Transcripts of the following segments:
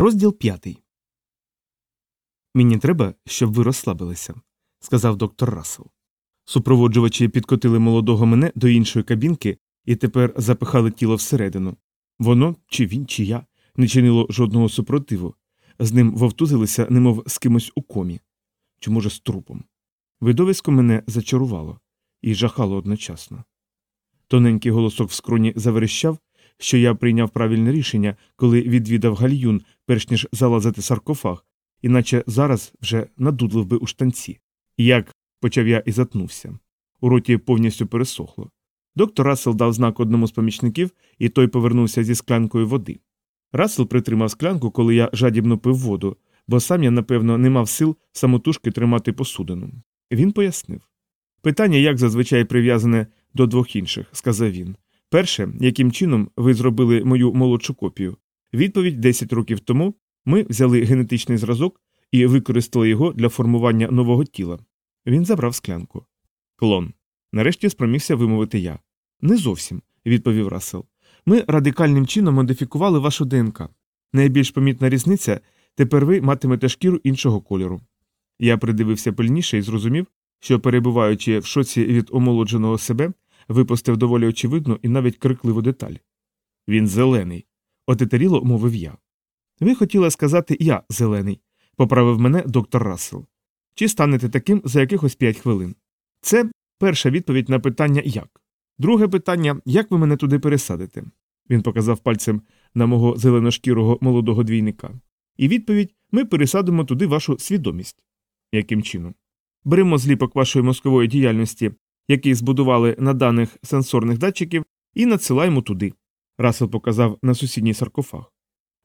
Розділ п'ятий. Мені треба, щоб ви розслабилися, сказав доктор Рассел. Супроводжувачі підкотили молодого мене до іншої кабінки і тепер запихали тіло всередину. Воно, чи він, чи я, не чинило жодного супротиву. З ним вовтузилися, немов з кимось у комі, чи, може, з трупом. Видовисько мене зачарувало і жахало одночасно. Тоненький голосок в скроні заверещав, що я прийняв правильне рішення, коли відвідав гальюн, перш ніж залазити саркофаг, іначе зараз вже надудлив би у штанці. Як почав я і затнувся. У роті повністю пересохло. Доктор Рассел дав знак одному з помічників, і той повернувся зі склянкою води. Рассел притримав склянку, коли я жадібно пив воду, бо сам я, напевно, не мав сил самотужки тримати посудину. Він пояснив. Питання, як зазвичай прив'язане до двох інших, сказав він. Перше, яким чином ви зробили мою молодшу копію. Відповідь 10 років тому ми взяли генетичний зразок і використали його для формування нового тіла. Він забрав склянку. Клон. Нарешті спромігся вимовити я. Не зовсім, відповів Рассел. Ми радикальним чином модифікували вашу ДНК. Найбільш помітна різниця тепер ви матимете шкіру іншого кольору. Я придивився пильніше і зрозумів, що, перебуваючи в шоці від омолодженого себе, випустив доволі очевидну і навіть крикливу деталь. Він зелений, отетеріло мовив я. Ви хотіли сказати я зелений, поправив мене доктор Рассел. Чи станете таким за якихось п'ять хвилин? Це перша відповідь на питання як. Друге питання як ви мене туди пересадите? Він показав пальцем на мого зеленошкірого молодого двійника. І відповідь ми пересадимо туди вашу свідомість. Яким чином? Беремо зліпок вашої мозкової діяльності, який збудували на даних сенсорних датчиків, і надсилаємо туди. Рассел показав на сусідній саркофаг.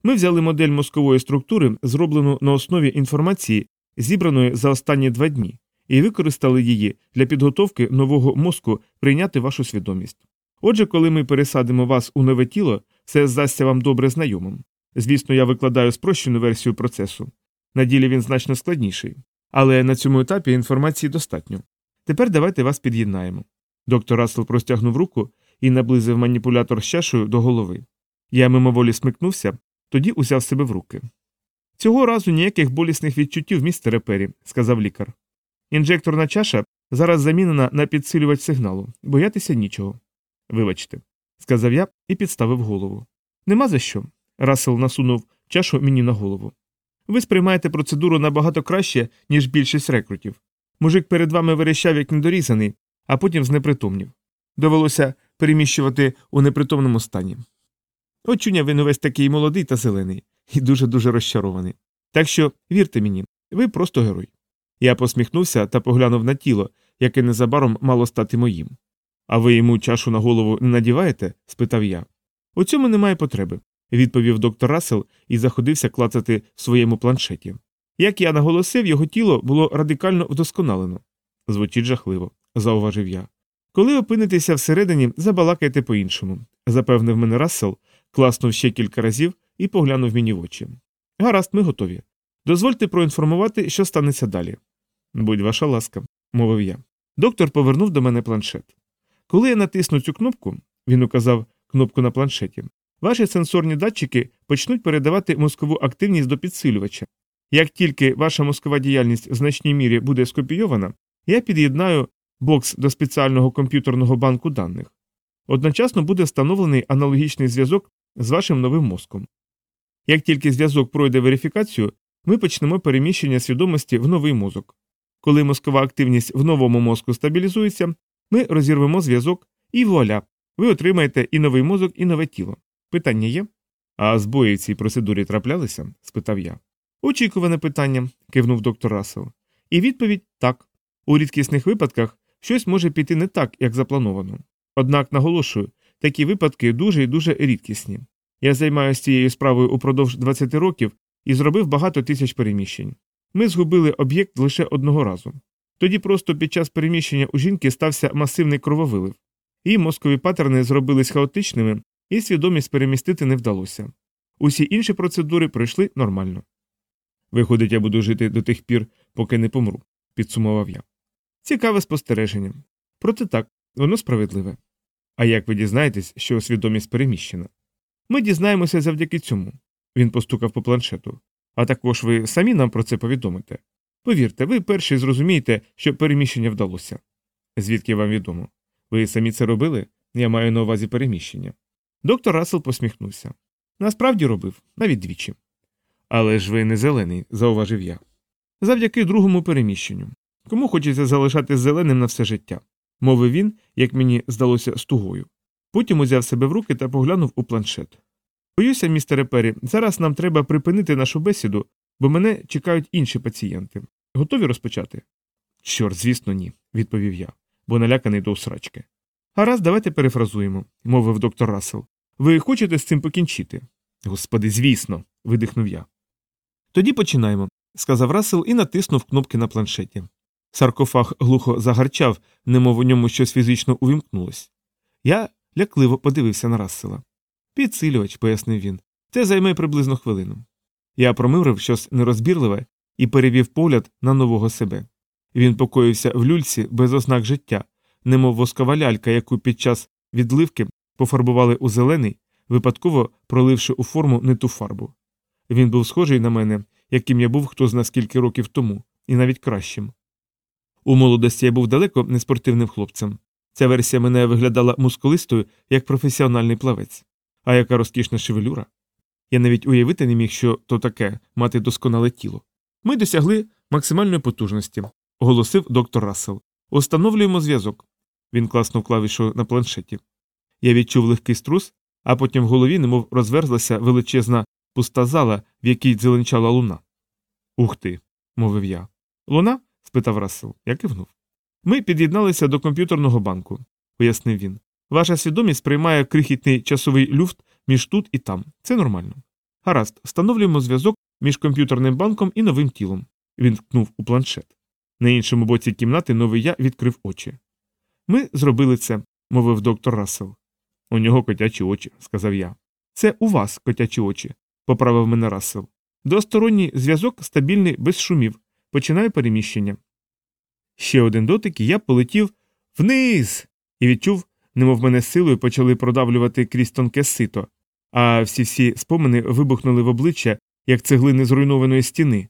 Ми взяли модель мозкової структури, зроблену на основі інформації, зібраної за останні два дні, і використали її для підготовки нового мозку прийняти вашу свідомість. Отже, коли ми пересадимо вас у нове тіло, це здасться вам добре знайомим. Звісно, я викладаю спрощену версію процесу. На ділі він значно складніший. Але на цьому етапі інформації достатньо. Тепер давайте вас під'єднаємо. Доктор Рассел простягнув руку і наблизив маніпулятор з чашею до голови. Я мимоволі смикнувся, тоді узяв себе в руки. Цього разу ніяких болісних відчуттів, містере Пері, сказав лікар. Інжекторна чаша зараз замінена на підсилювач сигналу, боятися нічого. Вибачте, сказав я і підставив голову. Нема за що. Рассел насунув чашу мені на голову. Ви сприймаєте процедуру набагато краще, ніж більшість рекрутів. Мужик перед вами верещав як недорізаний, а потім знепритомнів. Довелося переміщувати у непритомному стані. Очуня він увесь такий молодий та зелений, і дуже дуже розчарований. Так що, вірте мені, ви просто герой. Я посміхнувся та поглянув на тіло, яке незабаром мало стати моїм. А ви йому чашу на голову не надіваєте? спитав я. У цьому немає потреби, відповів доктор Рассел і заходився клацати в своєму планшеті. Як я наголосив, його тіло було радикально вдосконалено. Звучить жахливо, зауважив я. Коли опинитеся всередині, забалакайте по іншому, запевнив мене Рассел, класнув ще кілька разів і поглянув мені в очі. Гаразд, ми готові. Дозвольте проінформувати, що станеться далі. Будь ваша ласка, мовив я. Доктор повернув до мене планшет. Коли я натисну цю кнопку, він указав кнопку на планшеті, ваші сенсорні датчики почнуть передавати мозкову активність до підсилювача. Як тільки ваша мозкова діяльність в значній мірі буде скопійована, я під'єднаю бокс до спеціального комп'ютерного банку даних. Одночасно буде встановлений аналогічний зв'язок з вашим новим мозком. Як тільки зв'язок пройде верифікацію, ми почнемо переміщення свідомості в новий мозок. Коли мозкова активність в новому мозку стабілізується, ми розірвемо зв'язок і вуаля, ви отримаєте і новий мозок, і нове тіло. Питання є? А збої в цій процедурі траплялися? спитав я. Очікуване питання, кивнув доктор Рассел. І відповідь так. У рідкісних випадках щось може піти не так, як заплановано. Однак, наголошую, такі випадки дуже і дуже рідкісні. Я займаюся цією справою упродовж 20 років і зробив багато тисяч переміщень. Ми згубили об'єкт лише одного разу. Тоді просто під час переміщення у жінки стався масивний крововилив. Її мозкові паттерни зробились хаотичними, і свідомість перемістити не вдалося. Усі інші процедури пройшли нормально. Виходить, я буду жити до тих пір, поки не помру, підсумував я. Цікаве спостереження. Проте так, воно справедливе. А як ви дізнаєтесь, що свідомість переміщена? Ми дізнаємося завдяки цьому. Він постукав по планшету. А також ви самі нам про це повідомите. Повірте, ви перші зрозумієте, що переміщення вдалося. Звідки вам відомо? Ви самі це робили? Я маю на увазі переміщення. Доктор Рассел посміхнувся. Насправді робив, навіть двічі. Але ж ви не зелений, зауважив я. Завдяки другому переміщенню. Кому хочеться залишати зеленим на все життя, мовив він, як мені здалося, з тугою. Потім узяв себе в руки та поглянув у планшет. Боюся, містере Пері, зараз нам треба припинити нашу бесіду, бо мене чекають інші пацієнти. Готові розпочати? Чорт, звісно, ні, відповів я, бо наляканий до усрачки. Гаразд, давайте перефразуємо, мовив доктор Рассел. Ви хочете з цим покінчити? Господи, звісно, видихнув я. Тоді починаємо, сказав Рассел і натиснув кнопки на планшеті. Саркофаг глухо загарчав, немов у ньому щось фізично увімкнулось. Я лякливо подивився на Рассела. Підсилювач, пояснив він, це займе приблизно хвилину. Я промиврив щось нерозбірливе і перевів погляд на нового себе. Він покоївся в люльці без ознак життя, немов воскова лялька, яку під час відливки пофарбували у зелений, випадково проливши у форму не ту фарбу. Він був схожий на мене, яким я був хто зна скільки років тому, і навіть кращим. У молодості я був далеко не спортивним хлопцем. Ця версія мене виглядала мускулистою як професіональний плавець. А яка розкішна шевелюра. Я навіть уявити не міг, що то таке мати досконале тіло. Ми досягли максимальної потужності, оголосив доктор Рассел. Установлюємо зв'язок. Він класнув клавішу на планшеті. Я відчув легкий струс, а потім в голові немов розверзлася величезна пуста зала, в якій дзеленчала луна. Ух ти, мовив я. Луна? спитав Рассел. Я кивнув. Ми під'єдналися до комп'ютерного банку, пояснив він. Ваша свідомість приймає крихітний часовий люфт між тут і там. Це нормально. Гаразд, встановлюємо зв'язок між комп'ютерним банком і новим тілом. Він ткнув у планшет. На іншому боці кімнати новий я відкрив очі. Ми зробили це, мовив доктор Рассел. У нього котячі очі, сказав я. Це у вас котячі очі, поправив мене Рассел. Двосторонній зв'язок стабільний без шумів. Починаю переміщення. Ще один дотик, і я полетів вниз і відчув, немов мене силою почали продавлювати крізь тонке сито, а всі всі спомини вибухнули в обличчя, як цеглини зруйнованої стіни.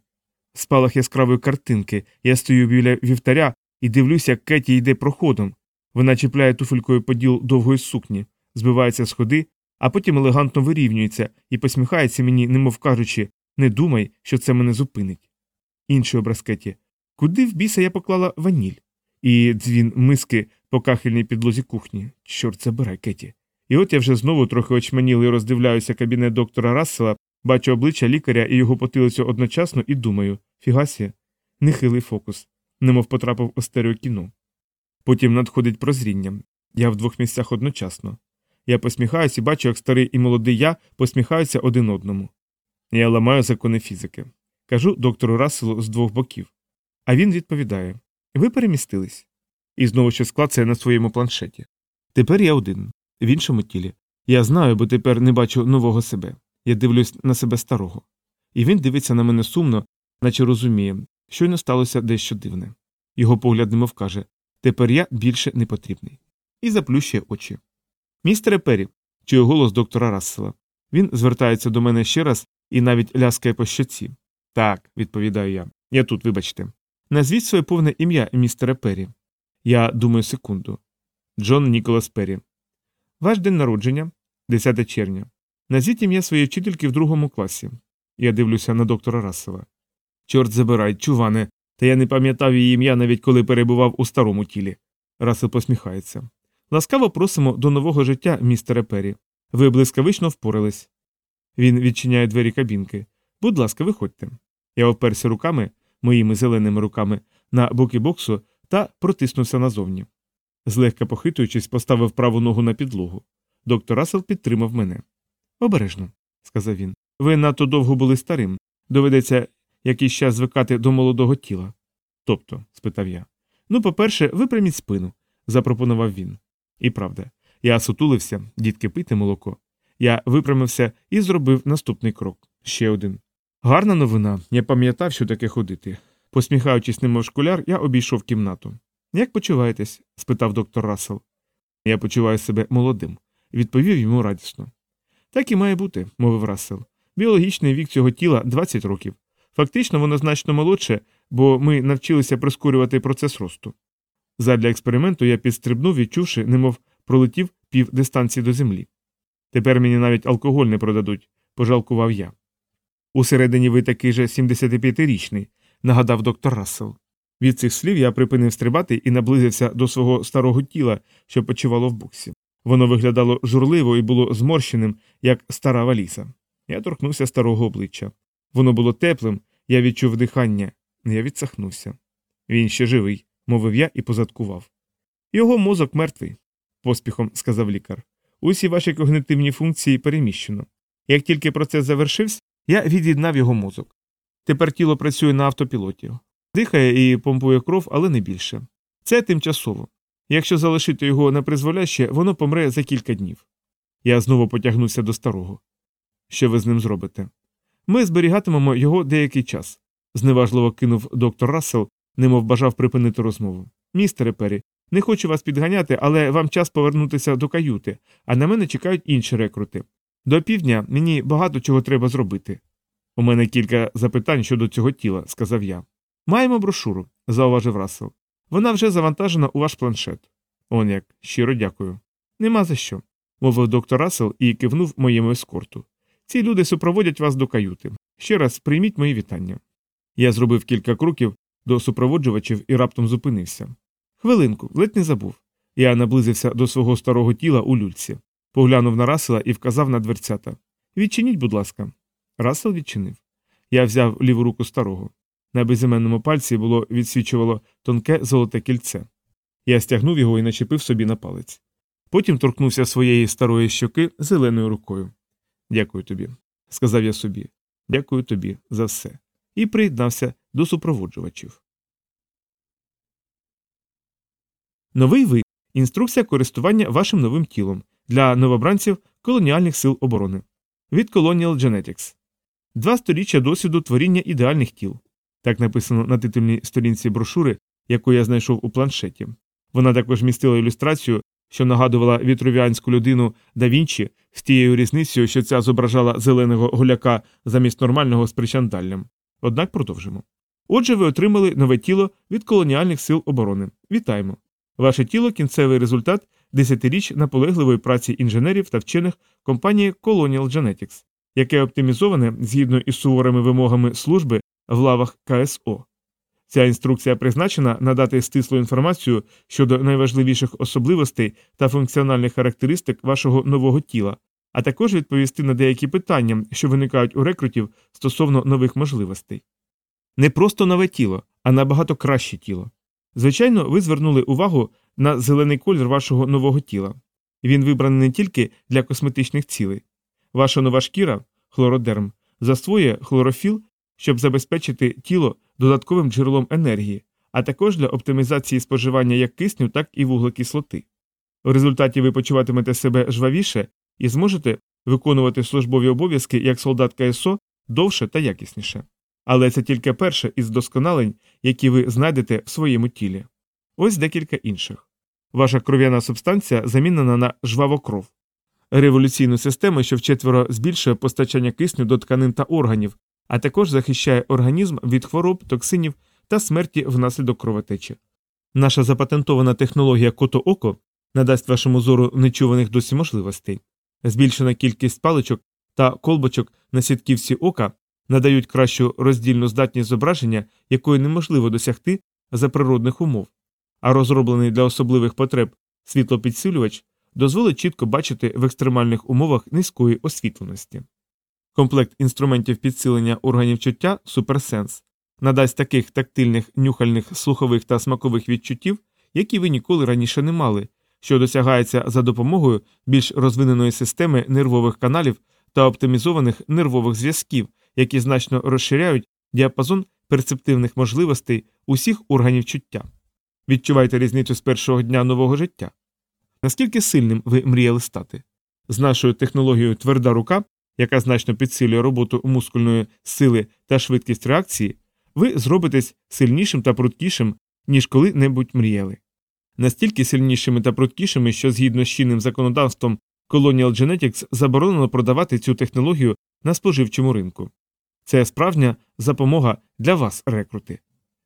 Спалах яскравої картинки, я стою біля вівтаря і дивлюся, як Кеті йде проходом. Вона чіпляє туфелькою поділ довгої сукні, збивається з ходи, а потім елегантно вирівнюється і посміхається мені, немов кажучи, не думай, що це мене зупинить. Інший образ Кеті. Куди в біса я поклала ваніль? І дзвін миски по кахельній підлозі кухні. Чорт забирай, Кеті. І от я вже знову трохи очманілий роздивляюся кабінет доктора Рассела, бачу обличчя лікаря і його потилицю одночасно і думаю фігасі, нехилий фокус, немов потрапив у стереокіно. Потім надходить прозріння. Я в двох місцях одночасно. Я посміхаюся і бачу, як старий і молодий я посміхаються один одному. Я ламаю закони фізики. Кажу доктору Расселу з двох боків. А він відповідає Ви перемістились. І знову щось клацає на своєму планшеті. Тепер я один, в іншому тілі. Я знаю, бо тепер не бачу нового себе. Я дивлюсь на себе старого. І він дивиться на мене сумно, наче розуміє, щойно сталося дещо дивне. Його погляд немов каже Тепер я більше не потрібний. І заплющує очі. Містере Пері, чує голос доктора Рассела. Він звертається до мене ще раз і навіть ляскає по щоці. Так, відповідаю я. Я тут, вибачте. Назвіть своє повне ім'я, містере Пері. Я думаю секунду. Джон Ніколас Пері. Ваш день народження 10 червня. Назвіть ім'я своєї вчительки в другому класі. Я дивлюся на доктора Рассела. Чорт забирай, чуване, та я не пам'ятав її ім'я навіть коли перебував у старому тілі. Рассел посміхається. Ласкаво просимо до нового життя, містере Пері. Ви блискавично впорались. Він відчиняє двері кабінки. Будь ласка, виходьте. Я оперся руками, моїми зеленими руками, на боки боксу та протиснувся назовні. Злегка похитуючись, поставив праву ногу на підлогу. Доктор Рассел підтримав мене. Обережно, сказав він. Ви надто довго були старим. Доведеться якийсь час звикати до молодого тіла. Тобто, спитав я. Ну, по-перше, випряміть спину, запропонував він. І правда, я сутулився, дітки пити молоко. Я випрямився і зробив наступний крок. Ще один. Гарна новина, я пам'ятав, що таке ходити. Посміхаючись, немов школяр, я обійшов кімнату. Як почуваєтесь? спитав доктор Рассел. Я почуваю себе молодим, відповів йому радісно. Так і має бути, мовив Рассел. Біологічний вік цього тіла 20 років. Фактично, воно значно молодше, бо ми навчилися прискорювати процес росту. Задля експерименту я підстрибнув, відчувши, немов пролетів пів дистанції до землі. Тепер мені навіть алкоголь не продадуть, пожалкував я. Усередині ви такий же 75-річний, нагадав доктор Рассел. Від цих слів я припинив стрибати і наблизився до свого старого тіла, що почувало в боксі. Воно виглядало журливо і було зморщеним, як стара валіза. Я торкнувся старого обличчя. Воно було теплим, я відчув дихання, я відсахнувся. Він ще живий, мовив я і позадкував. Його мозок мертвий, поспіхом сказав лікар. Усі ваші когнитивні функції переміщено. Як тільки процес завершився, я від'єднав його мозок. Тепер тіло працює на автопілоті. Дихає і помпує кров, але не більше. Це тимчасово. Якщо залишити його на призволяще, воно помре за кілька днів. Я знову потягнувся до старого. Що ви з ним зробите? Ми зберігатимемо його деякий час, зневажливо кинув доктор Рассел, немов бажав припинити розмову. Містере Пері, не хочу вас підганяти, але вам час повернутися до каюти, а на мене чекають інші рекрути. До півдня мені багато чого треба зробити. У мене кілька запитань щодо цього тіла, сказав я. Маємо брошуру, зауважив Рассел. Вона вже завантажена у ваш планшет. Он як, щиро дякую. Нема за що, мовив доктор Рассел і кивнув моєму ескорту. Ці люди супроводять вас до каюти. Ще раз прийміть мої вітання. Я зробив кілька кроків до супроводжувачів і раптом зупинився. Хвилинку, ледь не забув. Я наблизився до свого старого тіла у люльці, поглянув на Расела і вказав на дверцята. Відчиніть, будь ласка. Расел відчинив. Я взяв ліву руку старого. На безіменному пальці було відсвічувало тонке золоте кільце. Я стягнув його і начепив собі на палець. Потім торкнувся своєї старої щоки зеленою рукою. Дякую тобі, сказав я собі. Дякую тобі за все. І приєднався до супроводжувачів. Новий ви інструкція користування вашим новим тілом для новобранців колоніальних сил оборони від Colonial Genetics. Два сторіччя досвіду творіння ідеальних тіл. Так написано на титульній сторінці брошури, яку я знайшов у планшеті. Вона також містила ілюстрацію, що нагадувала вітрувіанську людину да Вінчі з тією різницею, що ця зображала зеленого гуляка замість нормального з причандаллям. Однак продовжимо. Отже, ви отримали нове тіло від колоніальних сил оборони. Вітаємо! Ваше тіло кінцевий результат десятиріч наполегливої праці інженерів та вчених компанії Colonial Genetics, яке оптимізоване згідно із суворими вимогами служби в лавах КСО. Ця інструкція призначена надати стислу інформацію щодо найважливіших особливостей та функціональних характеристик вашого нового тіла, а також відповісти на деякі питання, що виникають у рекрутів стосовно нових можливостей. Не просто нове тіло, а набагато краще тіло. Звичайно, ви звернули увагу на зелений колір вашого нового тіла. Він вибраний не тільки для косметичних цілей. Ваша нова шкіра, хлородерм, засвоює хлорофіл, щоб забезпечити тіло додатковим джерелом енергії, а також для оптимізації споживання як кисню, так і вуглекислоти. В результаті ви почуватимете себе жвавіше і зможете виконувати службові обов'язки як солдат КСО довше та якісніше. Але це тільки перше із досконалень, які ви знайдете в своєму тілі. Ось декілька інших. Ваша кров'яна субстанція замінена на жвавокров, революційну систему, що вчетверо збільшує постачання кисню до тканин та органів, а також захищає організм від хвороб, токсинів та смерті внаслідок кровотечі. Наша запатентована технологія кото-око надасть вашому зору нечуваних досі можливостей. Збільшена кількість паличок та колбочок на сітківці ока надають кращу роздільну здатність зображення, якої неможливо досягти за природних умов, а розроблений для особливих потреб світлопідсилювач дозволить чітко бачити в екстремальних умовах низької освітленості. Комплект інструментів підсилення органів чуття Суперсенс надасть таких тактильних, нюхальних, слухових та смакових відчуттів, які ви ніколи раніше не мали, що досягається за допомогою більш розвиненої системи нервових каналів та оптимізованих нервових зв'язків, які значно розширяють діапазон перцептивних можливостей усіх органів чуття. Відчувайте різницю з першого дня нового життя. Наскільки сильним ви мріяли стати? З нашою технологією тверда рука, яка значно підсилює роботу мускульної сили та швидкість реакції, ви зробитесь сильнішим та пруткішим, ніж коли-небудь мріяли. Настільки сильнішими та пруткішими, що згідно з чинним законодавством Colonial Genetics заборонено продавати цю технологію на споживчому ринку. Це справжня запомога для вас, рекрути.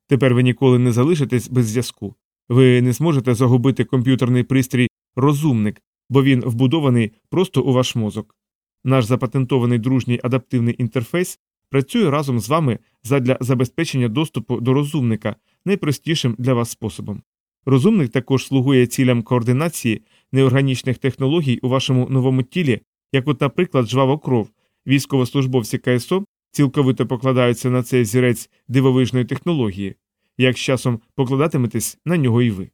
Тепер ви ніколи не залишитесь без зв'язку. Ви не зможете загубити комп'ютерний пристрій розумник, бо він вбудований просто у ваш мозок. Наш запатентований дружній адаптивний інтерфейс працює разом з вами задля забезпечення доступу до розумника найпростішим для вас способом. Розумник також слугує цілям координації неорганічних технологій у вашому новому тілі, як, от, наприклад, жвава кров, військовослужбовці КСО цілковито покладаються на цей зірець дивовижної технології, як з часом покладатиметесь на нього і ви.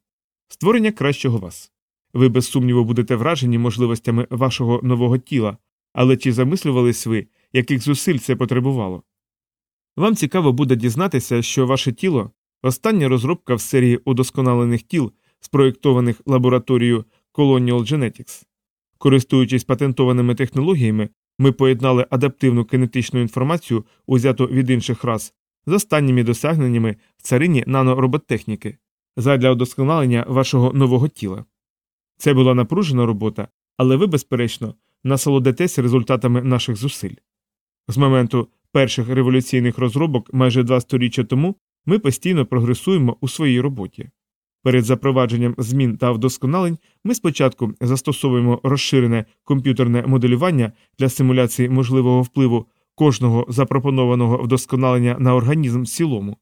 Створення кращого вас. Ви без сумніву будете вражені можливостями вашого нового тіла, але чи замислювались ви, яких зусиль це потребувало? Вам цікаво буде дізнатися, що ваше тіло остання розробка в серії удосконалених тіл, спроєктованих лабораторією Colonial Genetics. Користуючись патентованими технологіями, ми поєднали адаптивну кинетичну інформацію, узяту від інших рас, з останніми досягненнями в царині нанороботтехніки задля удосконалення вашого нового тіла. Це була напружена робота, але ви, безперечно, насолодитесь результатами наших зусиль. З моменту перших революційних розробок майже два сторіччя тому ми постійно прогресуємо у своїй роботі. Перед запровадженням змін та вдосконалень ми спочатку застосовуємо розширене комп'ютерне моделювання для симуляції можливого впливу кожного запропонованого вдосконалення на організм в цілому.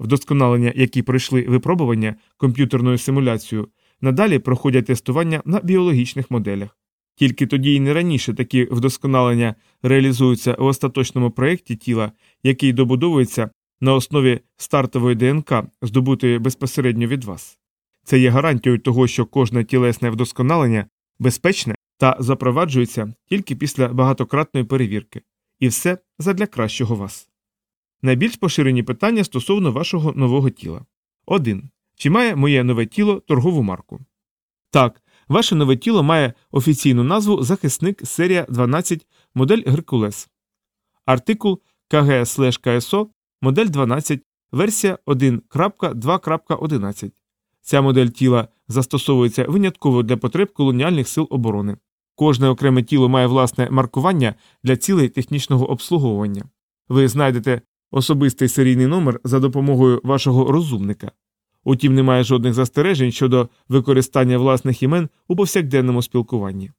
Вдосконалення, які пройшли випробування комп'ютерною симуляцією, надалі проходять тестування на біологічних моделях. Тільки тоді і не раніше такі вдосконалення реалізуються в остаточному проєкті тіла, який добудовується на основі стартової ДНК, здобутої безпосередньо від вас. Це є гарантією того, що кожне тілесне вдосконалення безпечне та запроваджується тільки після багатократної перевірки, і все задля кращого вас. Найбільш поширені питання стосовно вашого нового тіла. 1. Чи має моє нове тіло торгову марку? Так, ваше нове тіло має офіційну назву захисник серія 12 модель Геркулес. Артикул КГ КСО модель 12, версія 1.2.11. Ця модель тіла застосовується винятково для потреб колоніальних сил оборони. Кожне окреме тіло має власне маркування для цілей технічного обслуговування. Ви знайдете особистий серійний номер за допомогою вашого розумника. Утім, немає жодних застережень щодо використання власних імен у повсякденному спілкуванні.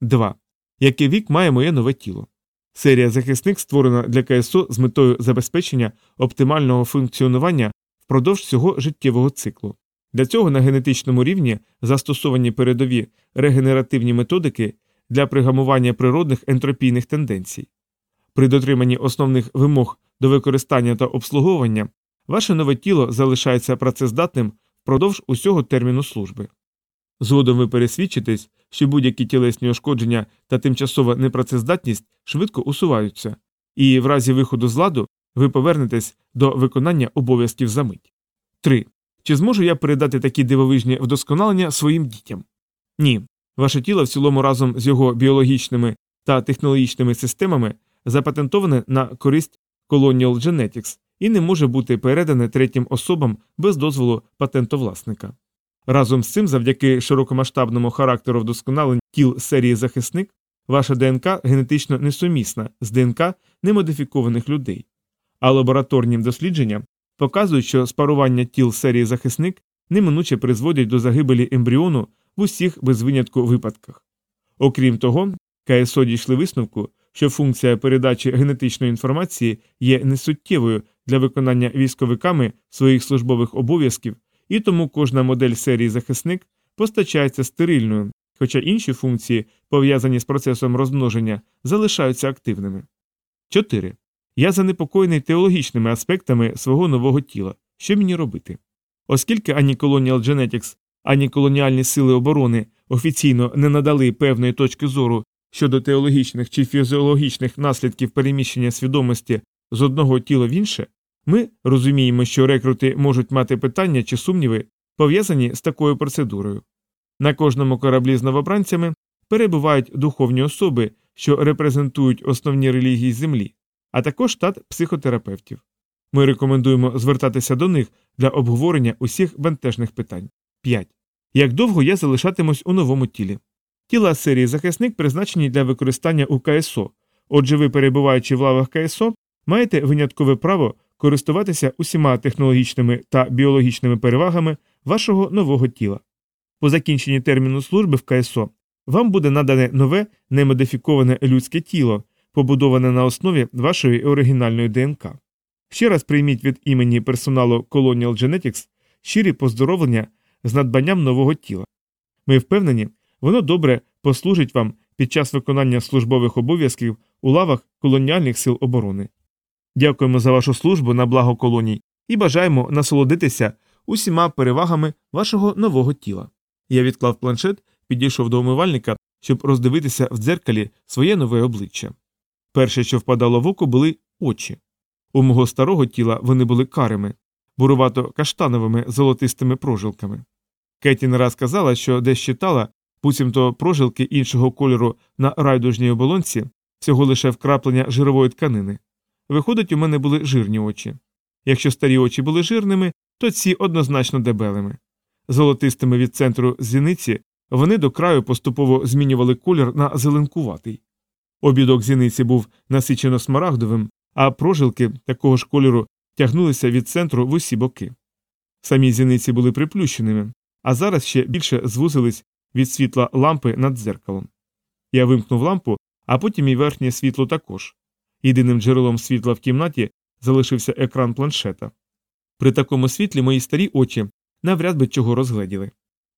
2. Який вік має моє нове тіло? Серія захисник створена для КСО з метою забезпечення оптимального функціонування впродовж цього життєвого циклу. Для цього на генетичному рівні застосовані передові регенеративні методики для пригамування природних ентропійних тенденцій. При дотриманні основних вимог до використання та обслуговування ваше нове тіло залишається працездатним впродовж усього терміну служби. Згодом ви пересвідчитесь, що будь-які тілесні ушкодження та тимчасова непрацездатність швидко усуваються, і в разі виходу з ладу ви повернетесь до виконання обов'язків за мить. 3. Чи зможу я передати такі дивовижні вдосконалення своїм дітям? Ні. Ваше тіло в цілому разом з його біологічними та технологічними системами запатентоване на користь Colonial Genetics і не може бути передане третім особам без дозволу патентовласника. Разом з цим, завдяки широкомасштабному характеру вдосконалень тіл серії захисник, ваша ДНК генетично несумісна з ДНК немодифікованих людей, а лабораторні дослідження показують, що спарування тіл серії захисник неминуче призводять до загибелі ембріону в усіх без винятку випадках. Окрім того, КСО дійшли висновку, що функція передачі генетичної інформації є несуттєвою для виконання військовиками своїх службових обов'язків і тому кожна модель серії захисник постачається стерильною, хоча інші функції, пов'язані з процесом розмноження, залишаються активними. 4. Я занепокоєний теологічними аспектами свого нового тіла. Що мені робити? Оскільки ані Colonial Genetics, ані колоніальні сили оборони офіційно не надали певної точки зору щодо теологічних чи фізіологічних наслідків переміщення свідомості з одного тіла в інше, ми розуміємо, що рекрути можуть мати питання чи сумніви, пов'язані з такою процедурою. На кожному кораблі з новобранцями перебувають духовні особи, що репрезентують основні релігії Землі, а також штат психотерапевтів. Ми рекомендуємо звертатися до них для обговорення усіх бентежних питань. 5. Як довго я залишатимусь у новому тілі? Тіла серії захисник призначені для використання у КСО, Отже, ви, перебуваючи в лавах КСО, маєте виняткове право користуватися усіма технологічними та біологічними перевагами вашого нового тіла. По закінченні терміну служби в КСО вам буде надане нове немодифіковане людське тіло, побудоване на основі вашої оригінальної ДНК. Ще раз прийміть від імені персоналу Colonial Genetics щирі поздоровлення з надбанням нового тіла. Ми впевнені, воно добре послужить вам під час виконання службових обов'язків у лавах колоніальних сил оборони. Дякуємо за вашу службу на благо колоній і бажаємо насолодитися усіма перевагами вашого нового тіла. Я відклав планшет, підійшов до умивальника, щоб роздивитися в дзеркалі своє нове обличчя. Перше, що впадало в око, були очі. У мого старого тіла вони були карими, бурувато каштановими золотистими прожилками. Кеті не раз казала, що десь читала, буцімто прожилки іншого кольору на райдужній оболонці, всього лише вкраплення жирової тканини. Виходить, у мене були жирні очі. Якщо старі очі були жирними, то ці однозначно дебелими. Золотистими від центру зіниці вони до краю поступово змінювали колір на зеленкуватий. Обідок зіниці був насичено смарагдовим, а прожилки такого ж кольору тягнулися від центру в усі боки. Самі зіниці були приплющеними, а зараз ще більше звузились від світла лампи над дзеркалом. Я вимкнув лампу, а потім і верхнє світло також. Єдиним джерелом світла в кімнаті залишився екран планшета. При такому світлі мої старі очі навряд би чого розгледіли.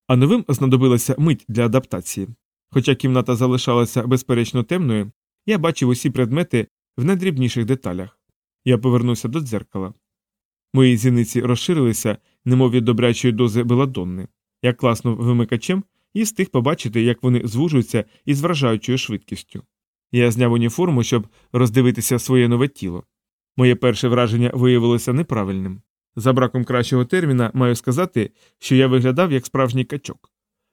А новим знадобилася мить для адаптації. Хоча кімната залишалася безперечно темною, я бачив усі предмети в найдрібніших деталях. Я повернувся до дзеркала. Мої зіниці розширилися, немов від добрячої дози беладонни. Я класнув вимикачем і встиг побачити, як вони звужуються із вражаючою швидкістю. Я зняв уніформу, щоб роздивитися своє нове тіло. Моє перше враження виявилося неправильним. За браком кращого терміна маю сказати, що я виглядав як справжній качок.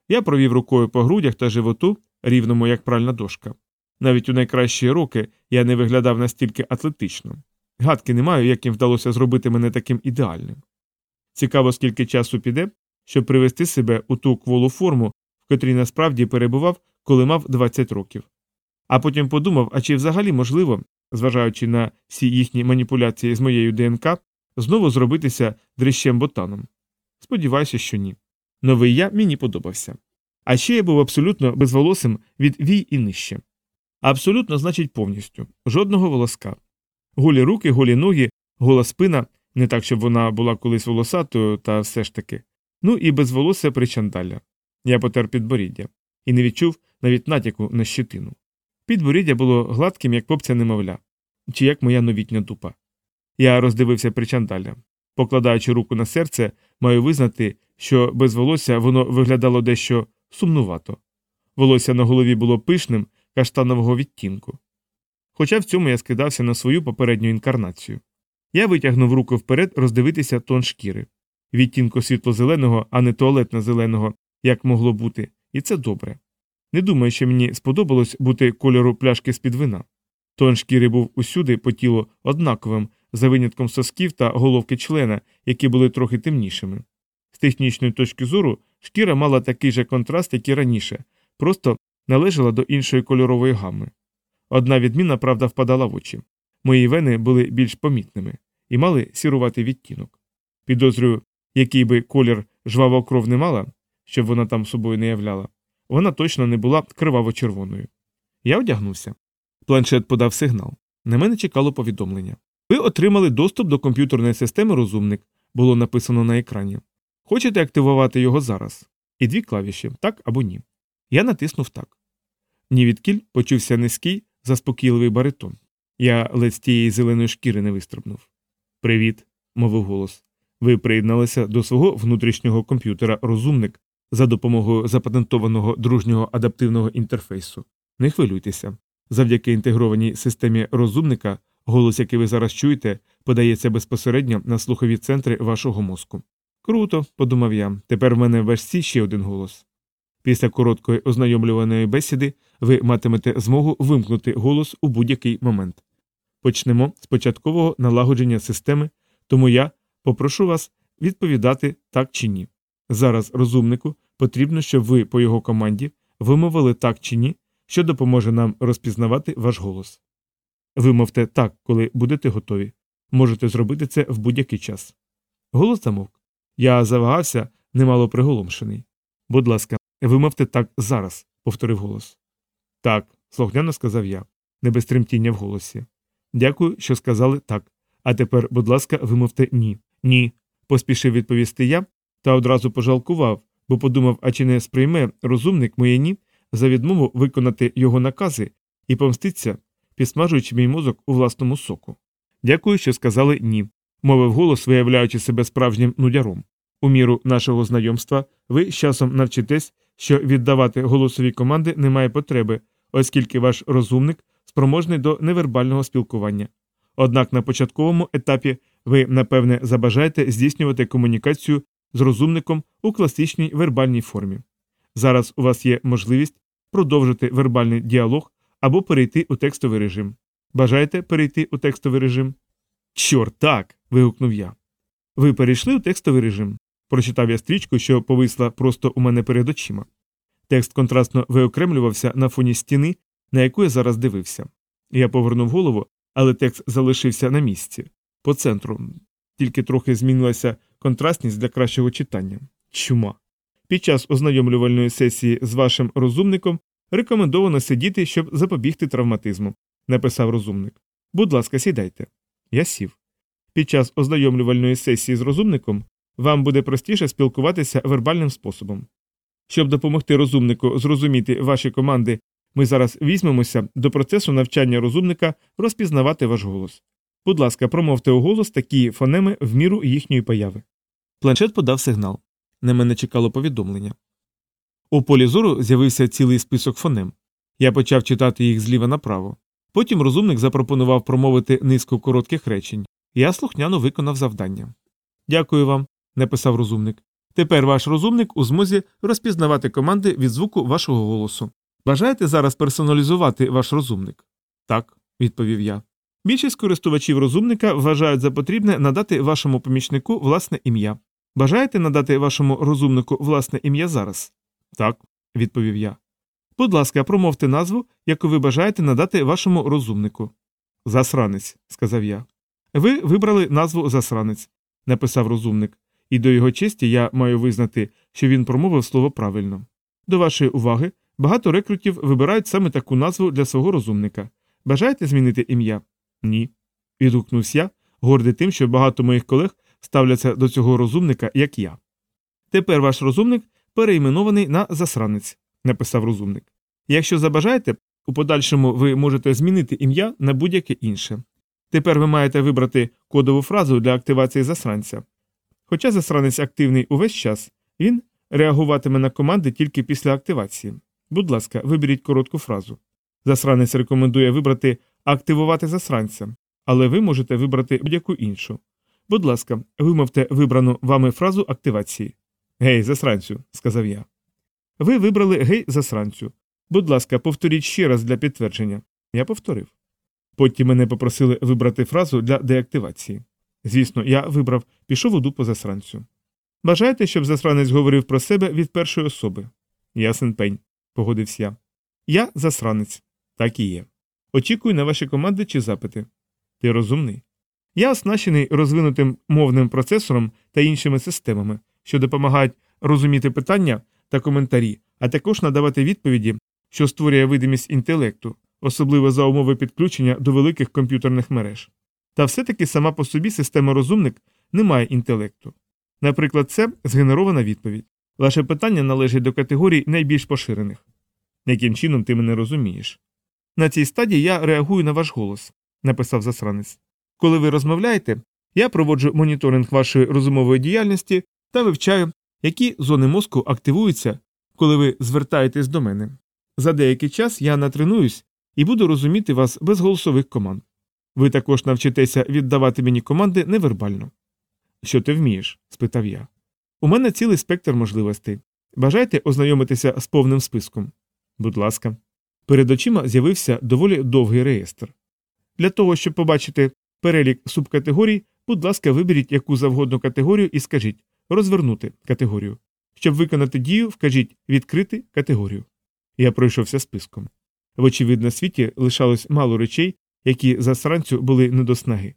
Я провів рукою по грудях та животу, рівному як пральна дошка. Навіть у найкращі роки я не виглядав настільки атлетично. Гадки не маю, як їм вдалося зробити мене таким ідеальним. Цікаво, скільки часу піде, щоб привести себе у ту кволу форму, в котрій насправді перебував, коли мав 20 років. А потім подумав, а чи взагалі можливо, зважаючи на всі їхні маніпуляції з моєю ДНК, знову зробитися дрищем ботаном. Сподіваюся, що ні. Новий я мені подобався. А ще я був абсолютно безволосим від вій і нижче. Абсолютно, значить, повністю жодного волоска. Голі руки, голі ноги, гола спина, не так, щоб вона була колись волосатою, та все ж таки. Ну і без волосся причандалля. Я потер підборіддя і не відчув навіть натяку на щитину. Підборіддя було гладким, як попця немовля, чи як моя новітня дупа. Я роздивився причандалля. Покладаючи руку на серце, маю визнати, що без волосся воно виглядало дещо сумнувато. Волосся на голові було пишним, каштанового відтінку. Хоча в цьому я скидався на свою попередню інкарнацію. Я витягнув руку вперед роздивитися тон шкіри. Відтінку світло-зеленого, а не туалетно-зеленого, як могло бути, і це добре. Не думаю, що мені сподобалось бути кольору пляшки з-під вина. Тон шкіри був усюди по тілу однаковим, за винятком сосків та головки члена, які були трохи темнішими. З технічної точки зору шкіра мала такий же контраст, як і раніше, просто належала до іншої кольорової гами. Одна відміна, правда, впадала в очі. Мої вени були більш помітними і мали сіруватий відтінок. Підозрюю, який би колір жвава кров не мала, щоб вона там собою не являла, вона точно не була криваво-червоною. Я одягнувся. Планшет подав сигнал. На мене чекало повідомлення. Ви отримали доступ до комп'ютерної системи розумник, було написано на екрані. Хочете активувати його зараз? І дві клавіші так або ні. Я натиснув так. Ні відкіль почувся низький, заспокійливий баритон. Я ледь з тієї зеленої шкіри не вистрибнув. Привіт, мовив голос. Ви приєдналися до свого внутрішнього комп'ютера розумник за допомогою запатентованого дружнього адаптивного інтерфейсу. Не хвилюйтеся. Завдяки інтегрованій системі розумника, голос, який ви зараз чуєте, подається безпосередньо на слухові центри вашого мозку. Круто, подумав я, тепер в мене в версі ще один голос. Після короткої ознайомлюваної бесіди ви матимете змогу вимкнути голос у будь-який момент. Почнемо з початкового налагодження системи, тому я попрошу вас відповідати так чи ні. Зараз розумнику потрібно, щоб ви по його команді вимовили так чи ні, що допоможе нам розпізнавати ваш голос. Вимовте так, коли будете готові. Можете зробити це в будь-який час. Голос замовк. Я завагався, немало приголомшений. Будь ласка, вимовте так зараз, повторив голос. Так, слухняно сказав я, не без тремтіння в голосі. Дякую, що сказали так. А тепер, будь ласка, вимовте ні. Ні. поспішив відповісти я та одразу пожалкував, бо подумав, а чи не сприйме розумник моє за відмову виконати його накази і помститься, підсмажуючи мій мозок у власному соку. Дякую, що сказали ні, мовив голос, виявляючи себе справжнім нудяром. У міру нашого знайомства ви з часом навчитесь, що віддавати голосові команди немає потреби, оскільки ваш розумник спроможний до невербального спілкування. Однак на початковому етапі ви, напевне, забажаєте здійснювати комунікацію з розумником у класичній вербальній формі. Зараз у вас є можливість продовжити вербальний діалог або перейти у текстовий режим. Бажаєте перейти у текстовий режим? Чорт, так. вигукнув я. Ви перейшли у текстовий режим. Прочитав я стрічку, що повисла просто у мене перед очима. Текст контрастно виокремлювався на фоні стіни, на яку я зараз дивився. Я повернув голову, але текст залишився на місці, по центру, тільки трохи змінилася контрастність для кращого читання. Чума. Під час ознайомлювальної сесії з вашим розумником рекомендовано сидіти, щоб запобігти травматизму, написав розумник. Будь ласка, сідайте. Я сів. Під час ознайомлювальної сесії з розумником вам буде простіше спілкуватися вербальним способом. Щоб допомогти розумнику зрозуміти ваші команди, ми зараз візьмемося до процесу навчання розумника розпізнавати ваш голос. Будь ласка, промовте у голос такі фонеми в міру їхньої появи. Планшет подав сигнал. На мене чекало повідомлення. У полі зору з'явився цілий список фонем. Я почав читати їх зліва направо. Потім розумник запропонував промовити низку коротких речень. Я слухняно виконав завдання. Дякую вам, написав розумник. Тепер ваш розумник у змозі розпізнавати команди від звуку вашого голосу. Бажаєте зараз персоналізувати ваш розумник? Так, відповів я. Більшість користувачів розумника вважають за потрібне надати вашому помічнику власне ім'я. Бажаєте надати вашому розумнику власне ім'я зараз? Так, відповів я. Будь ласка, промовте назву, яку ви бажаєте надати вашому розумнику. Засранець, сказав я. Ви вибрали назву засранець, написав розумник, і до його честі я маю визнати, що він промовив слово правильно. До вашої уваги, багато рекрутів вибирають саме таку назву для свого розумника. Бажаєте змінити ім'я? Ні. Відгукнувся я, гордий тим, що багато моїх колег ставляться до цього розумника, як я. Тепер ваш розумник переіменований на засранець, написав розумник. Якщо забажаєте, у подальшому ви можете змінити ім'я на будь-яке інше. Тепер ви маєте вибрати кодову фразу для активації засранця. Хоча засранець активний увесь час, він реагуватиме на команди тільки після активації. Будь ласка, виберіть коротку фразу. Засранець рекомендує вибрати активувати засранця, але ви можете вибрати будь-яку іншу. Будь ласка, вимовте вибрану вами фразу активації. Гей, засранцю, сказав я. Ви вибрали гей засранцю. Будь ласка, повторіть ще раз для підтвердження. Я повторив. Потім мене попросили вибрати фразу для деактивації. Звісно, я вибрав пішов у дупу засранцю. Бажаєте, щоб засранець говорив про себе від першої особи? Ясен пень, погодився я. Я засранець. Так і є. Очікую на ваші команди чи запити. Ти розумний. Я оснащений розвинутим мовним процесором та іншими системами, що допомагають розуміти питання та коментарі, а також надавати відповіді, що створює видимість інтелекту, особливо за умови підключення до великих комп'ютерних мереж. Та все-таки сама по собі система розумник не має інтелекту. Наприклад, це згенерована відповідь. Ваше питання належить до категорій найбільш поширених. Яким чином ти мене розумієш? На цій стадії я реагую на ваш голос, написав засранець. Коли ви розмовляєте, я проводжу моніторинг вашої розумової діяльності та вивчаю, які зони мозку активуються, коли ви звертаєтесь до мене. За деякий час я натренуюсь і буду розуміти вас без голосових команд. Ви також навчитеся віддавати мені команди невербально. Що ти вмієш? спитав я. У мене цілий спектр можливостей. Бажаєте ознайомитися з повним списком? Будь ласка. Перед очима з'явився доволі довгий реєстр. Для того, щоб побачити перелік субкатегорій, будь ласка, виберіть яку завгодну категорію і скажіть розвернути категорію. Щоб виконати дію, вкажіть відкрити категорію. Я пройшовся списком. В очевидно світі лишалось мало речей, які засранцю були не до снаги.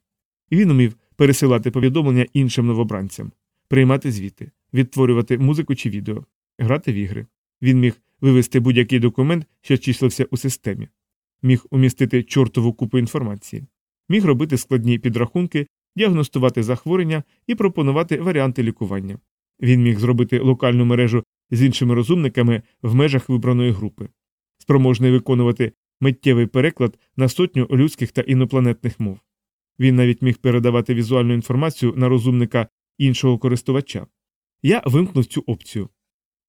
Він умів пересилати повідомлення іншим новобранцям, приймати звіти, відтворювати музику чи відео, грати в ігри. Він міг вивести будь-який документ, що числився у системі, міг умістити чортову купу інформації, міг робити складні підрахунки, діагностувати захворювання і пропонувати варіанти лікування. Він міг зробити локальну мережу з іншими розумниками в межах вибраної групи, спроможний виконувати миттєвий переклад на сотню людських та інопланетних мов. Він навіть міг передавати візуальну інформацію на розумника іншого користувача. Я вимкнув цю опцію.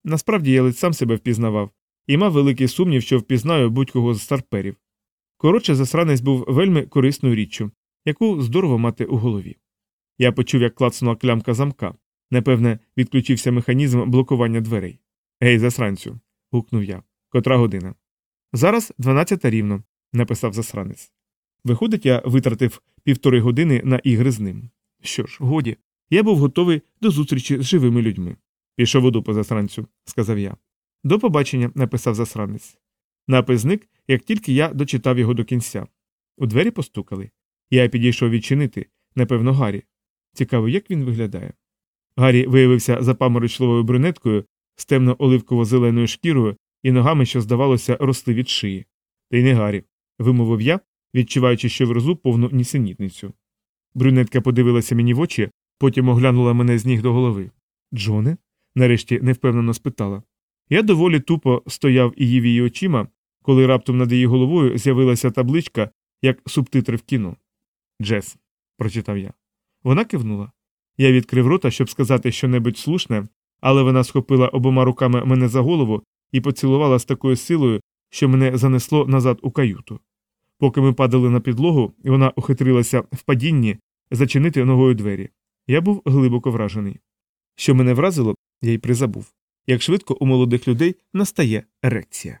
Насправді я ледь сам себе впізнавав і мав великий сумнів, що впізнаю будь-кого з старперів. Коротше, засранець був вельми корисною річчю, яку здорово мати у голові. Я почув, як клацнула клямка замка. Напевне, відключився механізм блокування дверей. Гей, засранцю. гукнув я. Котра година. Зараз дванадцята рівно, написав засранець. Виходить, я витратив півтори години на ігри з ним. Що ж, годі, я був готовий до зустрічі з живими людьми. Пішов у дупу засранцю, сказав я. До побачення, написав засранець. Напис зник, як тільки я дочитав його до кінця. У двері постукали. Я підійшов відчинити, напевно, Гаррі. Цікаво, як він виглядає. Гаррі виявився запаморочливою брюнеткою з темно оливково-зеленою шкірою і ногами, що, здавалося, росли від шиї. Та й не Гаррі, вимовив я, відчуваючи, що врозу повну нісенітницю. Брюнетка подивилася мені в очі, потім оглянула мене з ніг до голови. Джоне? нарешті невпевнено спитала. Я доволі тупо стояв і їв її очима, коли раптом над її головою з'явилася табличка, як субтитри в кіно. Джес, прочитав я. Вона кивнула. Я відкрив рота, щоб сказати щонебудь слушне, але вона схопила обома руками мене за голову і поцілувала з такою силою, що мене занесло назад у каюту. Поки ми падали на підлогу, вона ухитрилася в падінні зачинити ногою двері. Я був глибоко вражений. Що мене вразило, я й призабув як швидко у молодих людей настає ерекція.